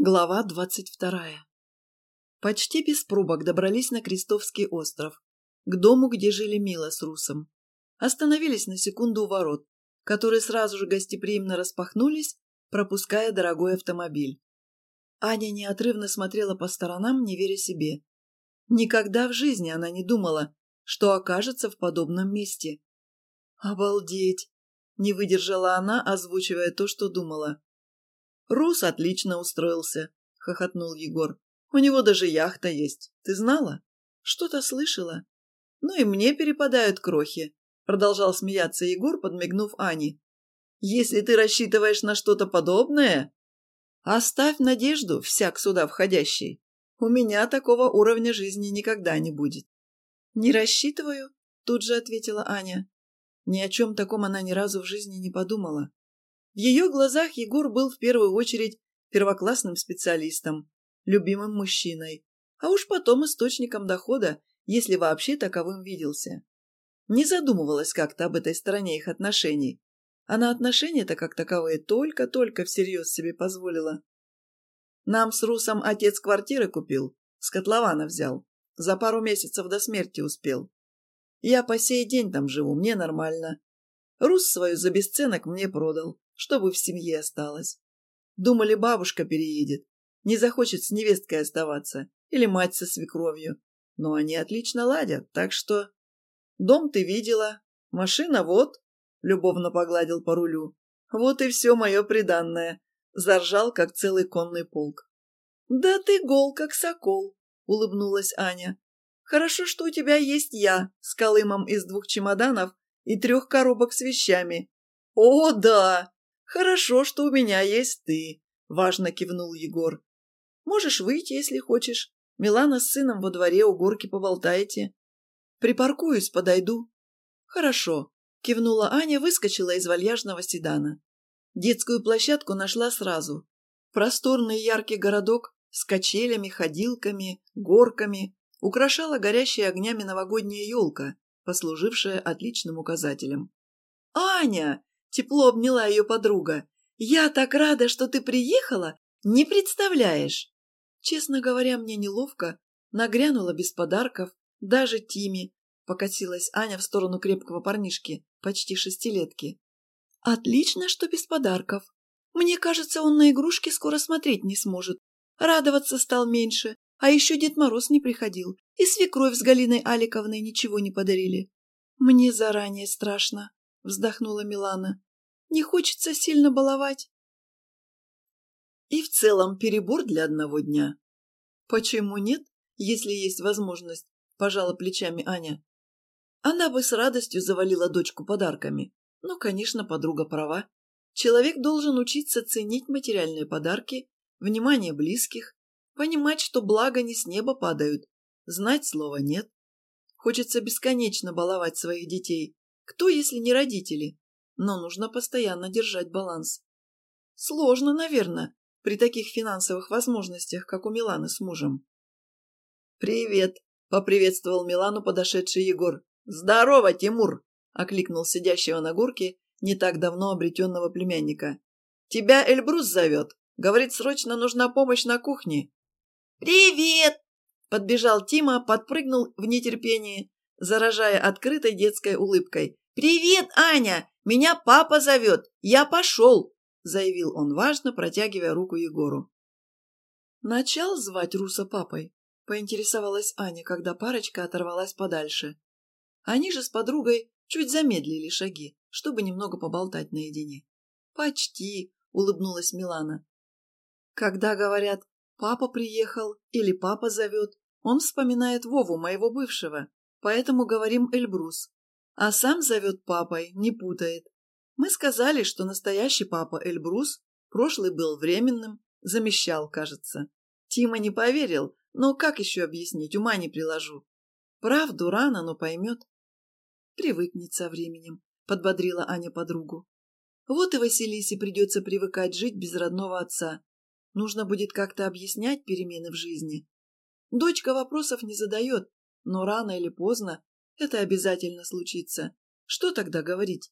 Глава двадцать вторая. Почти без пробок добрались на Крестовский остров, к дому, где жили Мила с Русом. Остановились на секунду у ворот, которые сразу же гостеприимно распахнулись, пропуская дорогой автомобиль. Аня неотрывно смотрела по сторонам, не веря себе. Никогда в жизни она не думала, что окажется в подобном месте. «Обалдеть!» – не выдержала она, озвучивая то, что думала. «Рус отлично устроился», — хохотнул Егор. «У него даже яхта есть. Ты знала?» «Что-то слышала?» «Ну и мне перепадают крохи», — продолжал смеяться Егор, подмигнув Ане. «Если ты рассчитываешь на что-то подобное, оставь надежду, всяк сюда входящий. У меня такого уровня жизни никогда не будет». «Не рассчитываю», — тут же ответила Аня. Ни о чем таком она ни разу в жизни не подумала. В ее глазах Егор был в первую очередь первоклассным специалистом, любимым мужчиной, а уж потом источником дохода, если вообще таковым виделся. Не задумывалась как-то об этой стороне их отношений. А на отношения-то как таковые только-только всерьез себе позволила. Нам с Русом отец квартиры купил, с котлована взял. За пару месяцев до смерти успел. Я по сей день там живу, мне нормально. Рус свою за бесценок мне продал чтобы в семье осталось. Думали, бабушка переедет, не захочет с невесткой оставаться, или мать со свекровью. Но они отлично ладят, так что... Дом ты видела, машина вот, — любовно погладил по рулю. Вот и все мое приданное. Заржал, как целый конный полк. Да ты гол, как сокол, — улыбнулась Аня. Хорошо, что у тебя есть я с колымом из двух чемоданов и трех коробок с вещами. О, да! «Хорошо, что у меня есть ты», — важно кивнул Егор. «Можешь выйти, если хочешь. Милана с сыном во дворе у горки поболтаете. Припаркуюсь, подойду». «Хорошо», — кивнула Аня, выскочила из вальяжного седана. Детскую площадку нашла сразу. Просторный яркий городок с качелями, ходилками, горками украшала горящая огнями новогодняя елка, послужившая отличным указателем. «Аня!» Тепло обняла ее подруга. «Я так рада, что ты приехала! Не представляешь!» Честно говоря, мне неловко. Нагрянула без подарков. Даже Тиме. Покатилась Аня в сторону крепкого парнишки, почти шестилетки. «Отлично, что без подарков. Мне кажется, он на игрушки скоро смотреть не сможет. Радоваться стал меньше, а еще Дед Мороз не приходил, и свекровь с Галиной Аликовной ничего не подарили. Мне заранее страшно вздохнула Милана. Не хочется сильно баловать. И в целом перебор для одного дня. Почему нет, если есть возможность, пожала плечами Аня. Она бы с радостью завалила дочку подарками. Но, конечно, подруга права. Человек должен учиться ценить материальные подарки, внимание близких, понимать, что блага не с неба падают, знать слова «нет». Хочется бесконечно баловать своих детей, кто, если не родители? Но нужно постоянно держать баланс. Сложно, наверное, при таких финансовых возможностях, как у Миланы с мужем. «Привет!» — поприветствовал Милану подошедший Егор. «Здорово, Тимур!» — окликнул сидящего на горке не так давно обретенного племянника. «Тебя Эльбрус зовет. Говорит, срочно нужна помощь на кухне». «Привет!» — подбежал Тима, подпрыгнул в нетерпении, заражая открытой детской улыбкой. «Привет, Аня! Меня папа зовет! Я пошел!» заявил он важно, протягивая руку Егору. «Начал звать Руса папой?» — поинтересовалась Аня, когда парочка оторвалась подальше. Они же с подругой чуть замедлили шаги, чтобы немного поболтать наедине. «Почти!» — улыбнулась Милана. Когда говорят «папа приехал» или «папа зовет», он вспоминает Вову, моего бывшего, поэтому говорим Эльбрус. А сам зовет папой, не путает. Мы сказали, что настоящий папа Эльбрус, прошлый был временным, замещал, кажется. Тима не поверил, но как еще объяснить, ума не приложу. Правду рано, но поймет. Привыкнет со временем, подбодрила Аня подругу. Вот и Василисе придется привыкать жить без родного отца. Нужно будет как-то объяснять перемены в жизни. Дочка вопросов не задает, но рано или поздно это обязательно случится. Что тогда говорить?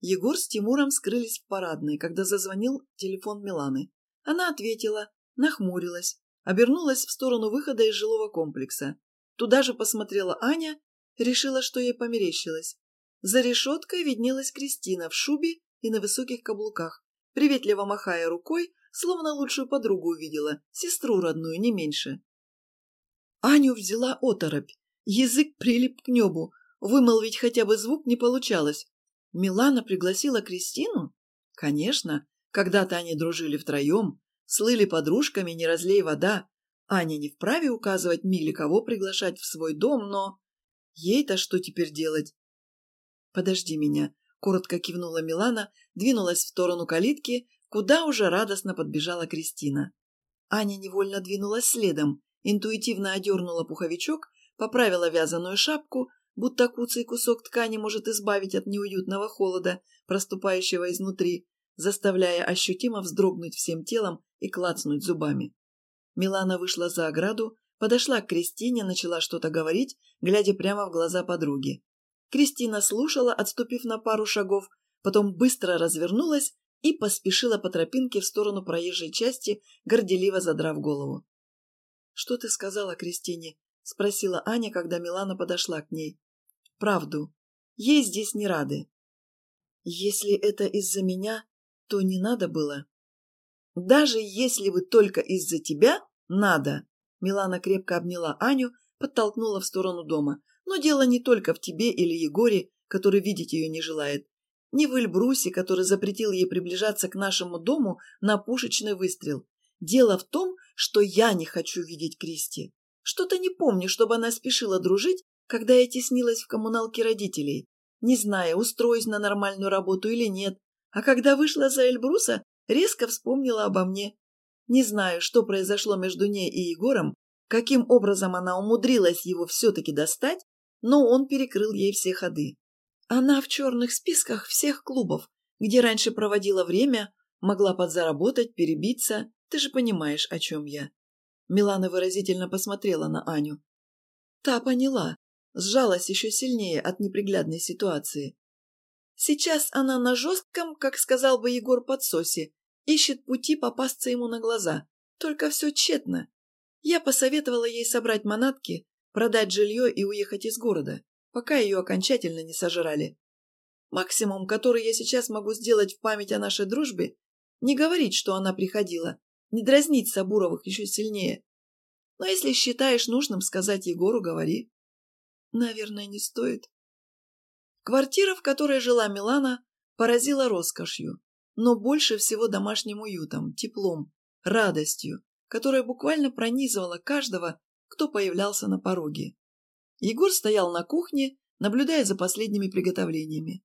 Егор с Тимуром скрылись в парадной, когда зазвонил телефон Миланы. Она ответила, нахмурилась, обернулась в сторону выхода из жилого комплекса. Туда же посмотрела Аня, решила, что ей померещилось. За решеткой виднелась Кристина в шубе и на высоких каблуках, приветливо махая рукой, словно лучшую подругу увидела, сестру родную, не меньше. Аню взяла оторопь, язык прилип к небу, вымолвить хотя бы звук не получалось. Милана пригласила Кристину? Конечно, когда-то они дружили втроем, слыли подружками, не разлей вода. Аня не вправе указывать Миле, кого приглашать в свой дом, но... Ей-то что теперь делать? «Подожди меня», — коротко кивнула Милана, двинулась в сторону калитки, куда уже радостно подбежала Кристина. Аня невольно двинулась следом, интуитивно одернула пуховичок, поправила вязаную шапку, будто куцый кусок ткани может избавить от неуютного холода, проступающего изнутри, заставляя ощутимо вздрогнуть всем телом и клацнуть зубами. Милана вышла за ограду, подошла к Кристине, начала что-то говорить, глядя прямо в глаза подруги. Кристина слушала, отступив на пару шагов, потом быстро развернулась и поспешила по тропинке в сторону проезжей части, горделиво задрав голову. «Что ты сказала Кристине?» – спросила Аня, когда Милана подошла к ней. «Правду. Ей здесь не рады». «Если это из-за меня, то не надо было». «Даже если бы только из-за тебя, надо!» Милана крепко обняла Аню, подтолкнула в сторону дома. «Но дело не только в тебе или Егоре, который видеть ее не желает. Не в Эльбрусе, который запретил ей приближаться к нашему дому на пушечный выстрел. Дело в том, что я не хочу видеть Кристи. Что-то не помню, чтобы она спешила дружить, когда я теснилась в коммуналке родителей, не зная, устроюсь на нормальную работу или нет. А когда вышла за Эльбруса, резко вспомнила обо мне. Не знаю, что произошло между ней и Егором, каким образом она умудрилась его все-таки достать, но он перекрыл ей все ходы. Она в черных списках всех клубов, где раньше проводила время, могла подзаработать, перебиться. Ты же понимаешь, о чем я. Милана выразительно посмотрела на Аню. Та поняла, сжалась еще сильнее от неприглядной ситуации. Сейчас она на жестком, как сказал бы Егор подсосе, ищет пути попасться ему на глаза. Только все тщетно. Я посоветовала ей собрать манатки, продать жилье и уехать из города, пока ее окончательно не сожрали. Максимум, который я сейчас могу сделать в память о нашей дружбе, не говорить, что она приходила, не дразнить Сабуровых еще сильнее. Но если считаешь нужным сказать Егору, говори. Наверное, не стоит. Квартира, в которой жила Милана, поразила роскошью, но больше всего домашним уютом, теплом, радостью, которая буквально пронизывала каждого, кто появлялся на пороге. Егор стоял на кухне, наблюдая за последними приготовлениями.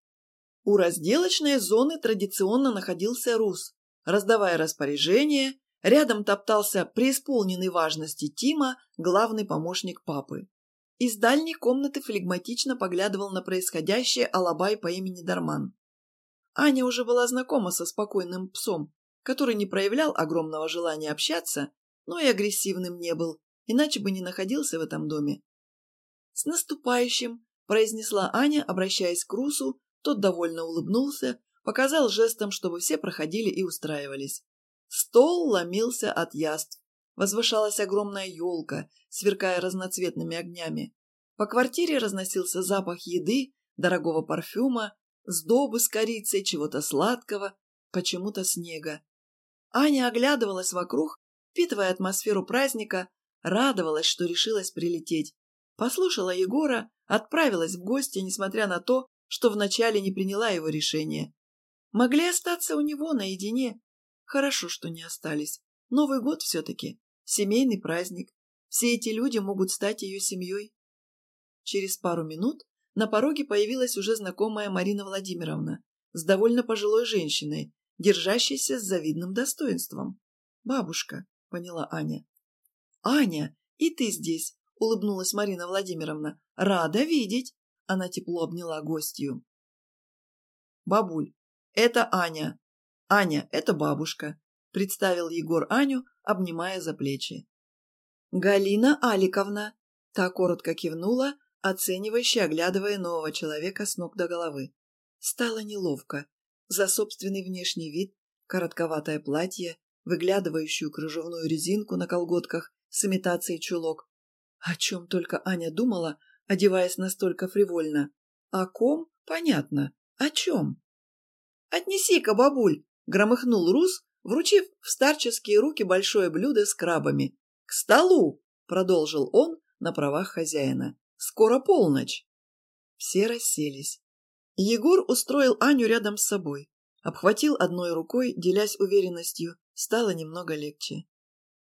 У разделочной зоны традиционно находился Рус, раздавая распоряжения, рядом топтался преисполненный важности Тима, главный помощник папы. Из дальней комнаты флегматично поглядывал на происходящее Алабай по имени Дарман. Аня уже была знакома со спокойным псом, который не проявлял огромного желания общаться, но и агрессивным не был, иначе бы не находился в этом доме. «С наступающим!» – произнесла Аня, обращаясь к Русу, тот довольно улыбнулся, показал жестом, чтобы все проходили и устраивались. Стол ломился от яств. Возвышалась огромная елка, сверкая разноцветными огнями. По квартире разносился запах еды, дорогого парфюма, сдобы с корицей, чего-то сладкого, почему-то снега. Аня оглядывалась вокруг, впитывая атмосферу праздника, радовалась, что решилась прилететь. Послушала Егора, отправилась в гости, несмотря на то, что вначале не приняла его решение. Могли остаться у него наедине. Хорошо, что не остались. Новый год все-таки. Семейный праздник. Все эти люди могут стать ее семьей. Через пару минут на пороге появилась уже знакомая Марина Владимировна с довольно пожилой женщиной, держащейся с завидным достоинством. «Бабушка», — поняла Аня. «Аня, и ты здесь», — улыбнулась Марина Владимировна. «Рада видеть», — она тепло обняла гостью. «Бабуль, это Аня. Аня, это бабушка», — представил Егор Аню, обнимая за плечи. «Галина Аликовна!» — та коротко кивнула, оценивающе оглядывая нового человека с ног до головы. Стало неловко. За собственный внешний вид, коротковатое платье, выглядывающую кружевную резинку на колготках с имитацией чулок. О чем только Аня думала, одеваясь настолько фривольно. О ком? Понятно. О чем? «Отнеси-ка, бабуль!» — громыхнул Рус, вручив в старческие руки большое блюдо с крабами. «К столу!» — продолжил он на правах хозяина. «Скоро полночь!» Все расселись. Егор устроил Аню рядом с собой. Обхватил одной рукой, делясь уверенностью, стало немного легче.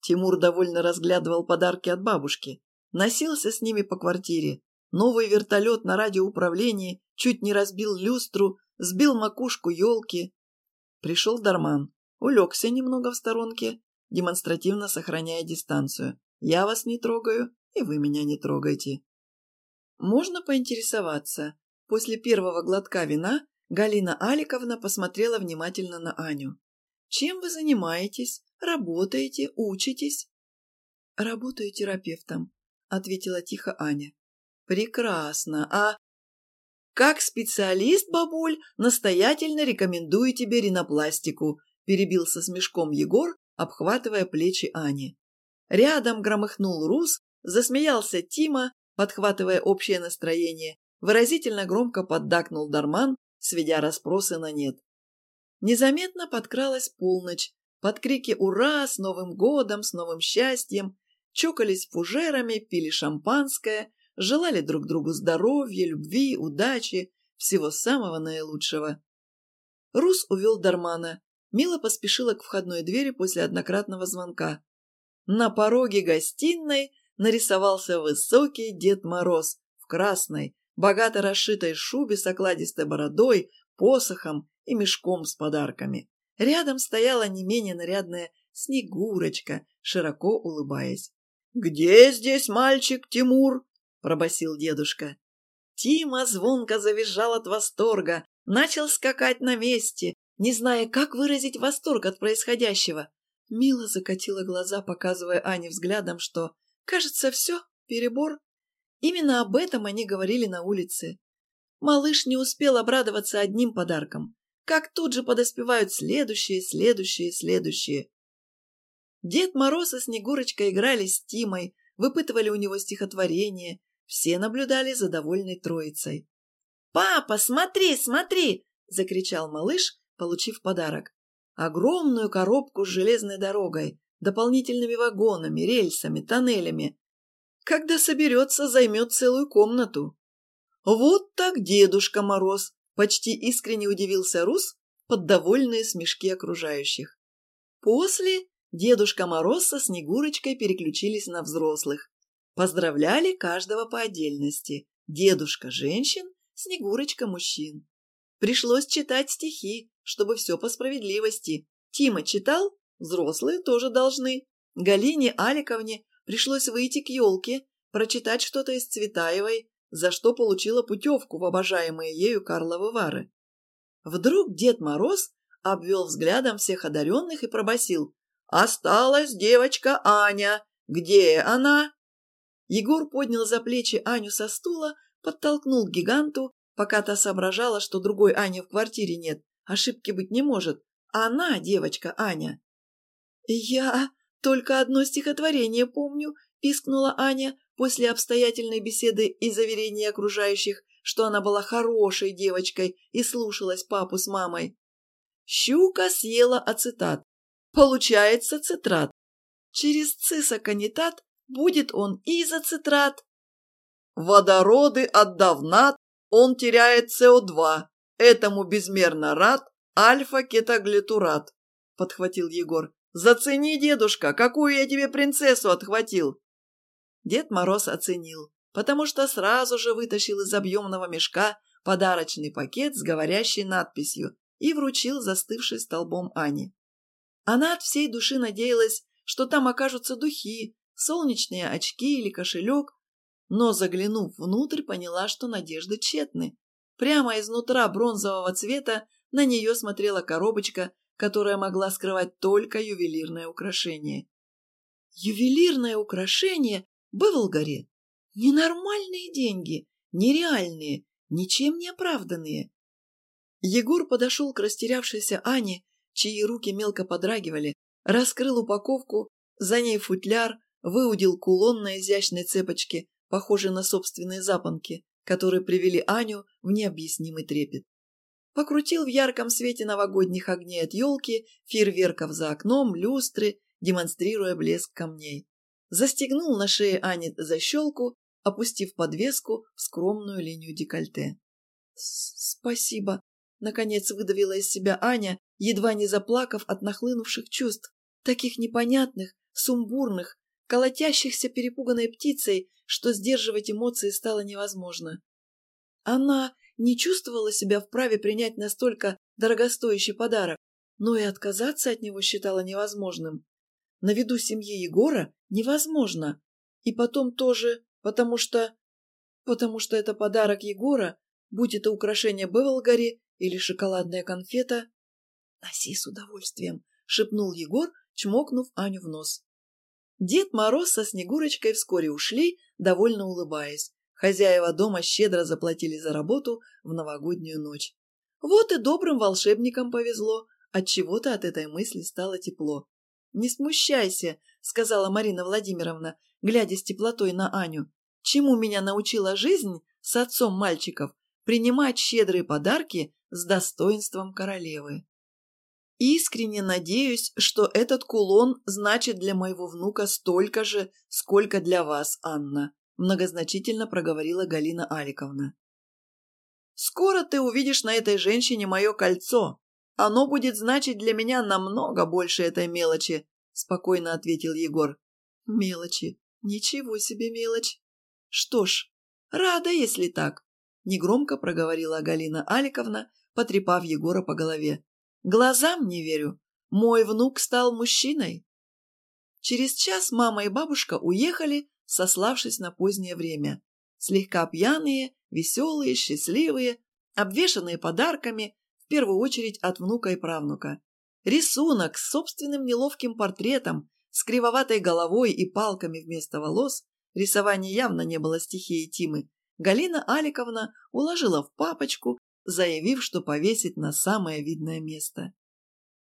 Тимур довольно разглядывал подарки от бабушки, носился с ними по квартире. Новый вертолет на радиоуправлении чуть не разбил люстру, сбил макушку елки. Пришел Дарман, улегся немного в сторонке, демонстративно сохраняя дистанцию. «Я вас не трогаю, и вы меня не трогайте». «Можно поинтересоваться?» После первого глотка вина Галина Аликовна посмотрела внимательно на Аню. «Чем вы занимаетесь? Работаете? Учитесь?» «Работаю терапевтом», — ответила тихо Аня. «Прекрасно. А как специалист, бабуль, настоятельно рекомендую тебе ринопластику», — перебился с мешком Егор, обхватывая плечи Ани. Рядом громыхнул Рус, засмеялся Тима, подхватывая общее настроение, выразительно громко поддакнул Дарман, сведя расспросы на нет. Незаметно подкралась полночь, под крики «Ура!» с Новым годом, с новым счастьем, чокались фужерами, пили шампанское, желали друг другу здоровья, любви, удачи, всего самого наилучшего. Рус увел Дармана. Мила поспешила к входной двери после однократного звонка. На пороге гостиной нарисовался высокий Дед Мороз в красной, богато расшитой шубе с окладистой бородой, посохом и мешком с подарками. Рядом стояла не менее нарядная Снегурочка, широко улыбаясь. «Где здесь мальчик Тимур?» – пробасил дедушка. Тима звонко завизжал от восторга, начал скакать на месте, не зная, как выразить восторг от происходящего. Мила закатила глаза, показывая Ане взглядом, что, кажется, все, перебор. Именно об этом они говорили на улице. Малыш не успел обрадоваться одним подарком, как тут же подоспевают следующие, следующие, следующие. Дед Мороз и Снегурочка играли с Тимой, выпытывали у него стихотворение, все наблюдали за довольной троицей. «Папа, смотри, смотри!» – закричал малыш, получив подарок. Огромную коробку с железной дорогой, дополнительными вагонами, рельсами, тоннелями. Когда соберется, займет целую комнату. Вот так Дедушка Мороз, почти искренне удивился Рус под довольные смешки окружающих. После Дедушка Мороз со Снегурочкой переключились на взрослых. Поздравляли каждого по отдельности. Дедушка – женщин, Снегурочка – мужчин. Пришлось читать стихи, чтобы все по справедливости. Тима читал, взрослые тоже должны. Галине Аликовне пришлось выйти к елке, прочитать что-то из Цветаевой, за что получила путевку в обожаемые ею Карловы Вары. Вдруг Дед Мороз обвел взглядом всех одаренных и пробасил «Осталась девочка Аня! Где она?» Егор поднял за плечи Аню со стула, подтолкнул к гиганту, пока та соображала, что другой Ани в квартире нет, ошибки быть не может. Она девочка Аня. «Я только одно стихотворение помню», – пискнула Аня, после обстоятельной беседы и заверения окружающих, что она была хорошей девочкой и слушалась папу с мамой. Щука съела ацетат. Получается цитрат. Через цисоконитат будет он изоцитрат. Водороды отдав над, он теряет СО2. Этому безмерно рад альфа-кетоглютурат, подхватил Егор. Зацени, дедушка, какую я тебе принцессу отхватил. Дед Мороз оценил, потому что сразу же вытащил из объемного мешка подарочный пакет с говорящей надписью и вручил застывший столбом Ане. Она от всей души надеялась, что там окажутся духи, солнечные очки или кошелек, но, заглянув внутрь, поняла, что надежды тщетны. Прямо изнутра бронзового цвета на нее смотрела коробочка, которая могла скрывать только ювелирное украшение. Ювелирное украшение Быволгаре ненормальные деньги, нереальные, ничем не оправданные. Егор подошел к растерявшейся Ане, чьи руки мелко подрагивали, Раскрыл упаковку, за ней футляр, выудил кулон на изящной цепочке, похожий на собственные запонки, которые привели Аню в необъяснимый трепет. Покрутил в ярком свете новогодних огней от елки, фейерверков за окном, люстры, демонстрируя блеск камней. Застегнул на шее Ани защелку, опустив подвеску в скромную линию декольте. «Спасибо», — наконец выдавила из себя Аня, едва не заплакав от нахлынувших чувств, таких непонятных, сумбурных, колотящихся перепуганной птицей, что сдерживать эмоции стало невозможно. Она не чувствовала себя вправе принять настолько дорогостоящий подарок, но и отказаться от него считала невозможным. На виду семьи Егора невозможно. И потом тоже, потому что... Потому что это подарок Егора, будь это украшение Бевелгари или шоколадная конфета. «Носи с удовольствием», — шепнул Егор, чмокнув Аню в нос. Дед Мороз со Снегурочкой вскоре ушли, довольно улыбаясь. Хозяева дома щедро заплатили за работу в новогоднюю ночь. Вот и добрым волшебникам повезло, отчего-то от этой мысли стало тепло. «Не смущайся», — сказала Марина Владимировна, глядя с теплотой на Аню. «Чему меня научила жизнь с отцом мальчиков? Принимать щедрые подарки с достоинством королевы». Искренне надеюсь, что этот кулон значит для моего внука столько же, сколько для вас, Анна, многозначительно проговорила Галина Аликовна. Скоро ты увидишь на этой женщине мое кольцо. Оно будет значить для меня намного больше этой мелочи, спокойно ответил Егор. Мелочи. Ничего себе мелочь. Что ж, рада, если так, негромко проговорила Галина Аликовна, потрепав Егора по голове. Глазам не верю. Мой внук стал мужчиной. Через час мама и бабушка уехали, сославшись на позднее время. Слегка пьяные, веселые, счастливые, обвешанные подарками, в первую очередь от внука и правнука. Рисунок с собственным неловким портретом, с кривоватой головой и палками вместо волос, рисование явно не было стихией Тимы, Галина Аликовна уложила в папочку заявив, что повесит на самое видное место.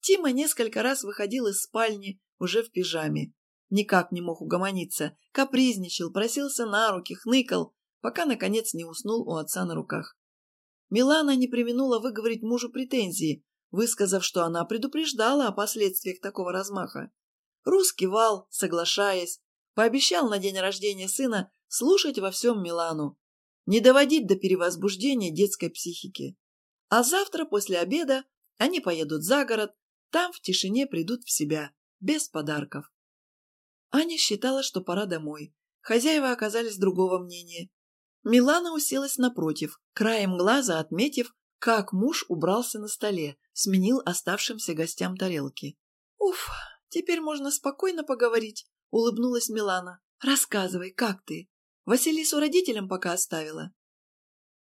Тима несколько раз выходил из спальни уже в пижаме. Никак не мог угомониться, капризничал, просился на руки, хныкал, пока, наконец, не уснул у отца на руках. Милана не применула выговорить мужу претензии, высказав, что она предупреждала о последствиях такого размаха. Рус кивал, соглашаясь, пообещал на день рождения сына слушать во всем Милану, не доводить до перевозбуждения детской психики. А завтра после обеда они поедут за город, там в тишине придут в себя, без подарков. Аня считала, что пора домой. Хозяева оказались другого мнения. Милана уселась напротив, краем глаза отметив, как муж убрался на столе, сменил оставшимся гостям тарелки. «Уф, теперь можно спокойно поговорить», — улыбнулась Милана. «Рассказывай, как ты? Василису родителям пока оставила.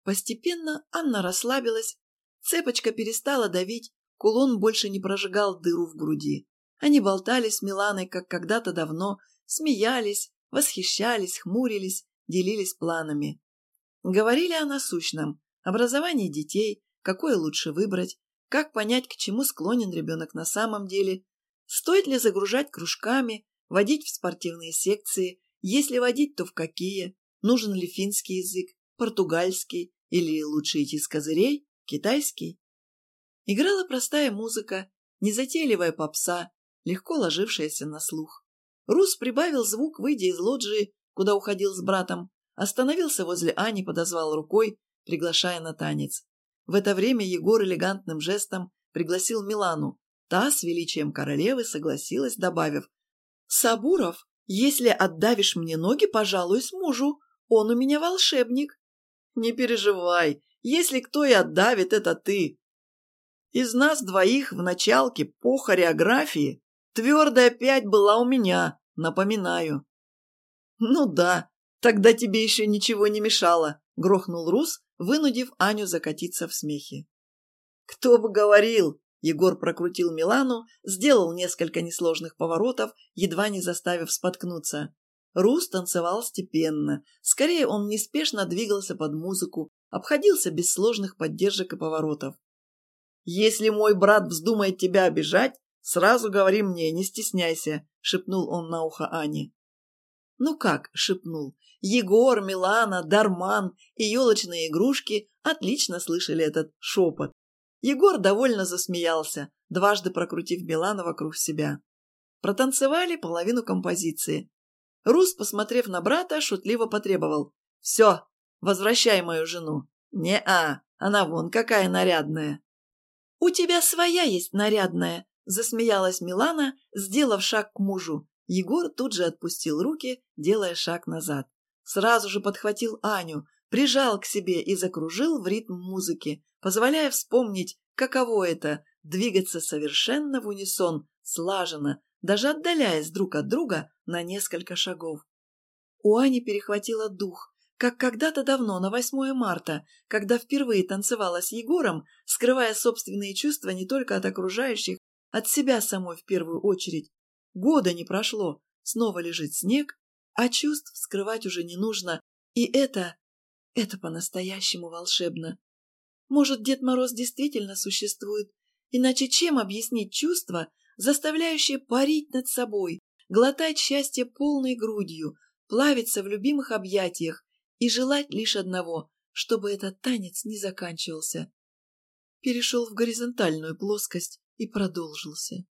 Постепенно Анна расслабилась, цепочка перестала давить, кулон больше не прожигал дыру в груди. Они болтали с Миланой, как когда-то давно, смеялись, восхищались, хмурились, делились планами. Говорили о насущном, образовании детей, какое лучше выбрать, как понять, к чему склонен ребенок на самом деле, стоит ли загружать кружками, водить в спортивные секции, если водить, то в какие? Нужен ли финский язык, португальский или лучше идти с козырей, китайский? Играла простая музыка, незатейливая попса, легко ложившаяся на слух. Рус прибавил звук, выйдя из лоджии, куда уходил с братом, остановился возле Ани, подозвал рукой, приглашая на танец. В это время Егор элегантным жестом пригласил Милану. Та с величием королевы согласилась, добавив «Сабуров, если отдавишь мне ноги, пожалуюсь мужу. Он у меня волшебник. Не переживай, если кто и отдавит, это ты. Из нас двоих в началке по хореографии твердая пять была у меня, напоминаю. Ну да, тогда тебе еще ничего не мешало, грохнул Рус, вынудив Аню закатиться в смехе. Кто бы говорил, Егор прокрутил Милану, сделал несколько несложных поворотов, едва не заставив споткнуться. Рус танцевал степенно. Скорее, он неспешно двигался под музыку, обходился без сложных поддержек и поворотов. «Если мой брат вздумает тебя обижать, Сразу говори мне, не стесняйся», — шепнул он на ухо Ане. Ну как, шепнул. Егор, Милана, Дарман и елочные игрушки отлично слышали этот шепот. Егор довольно засмеялся, дважды прокрутив Милана вокруг себя. Протанцевали половину композиции. Рус, посмотрев на брата, шутливо потребовал. «Все, возвращай мою жену». «Не-а, она вон какая нарядная». «У тебя своя есть нарядная», – засмеялась Милана, сделав шаг к мужу. Егор тут же отпустил руки, делая шаг назад. Сразу же подхватил Аню, прижал к себе и закружил в ритм музыки, позволяя вспомнить, каково это – двигаться совершенно в унисон, слаженно, даже отдаляясь друг от друга на несколько шагов. У Ани перехватило дух, как когда-то давно, на 8 марта, когда впервые танцевала с Егором, скрывая собственные чувства не только от окружающих, от себя самой в первую очередь, Года не прошло, снова лежит снег, а чувств скрывать уже не нужно, и это... это по-настоящему волшебно. Может, Дед Мороз действительно существует, иначе чем объяснить чувства, заставляющие парить над собой, глотать счастье полной грудью, плавиться в любимых объятиях и желать лишь одного, чтобы этот танец не заканчивался. Перешел в горизонтальную плоскость и продолжился.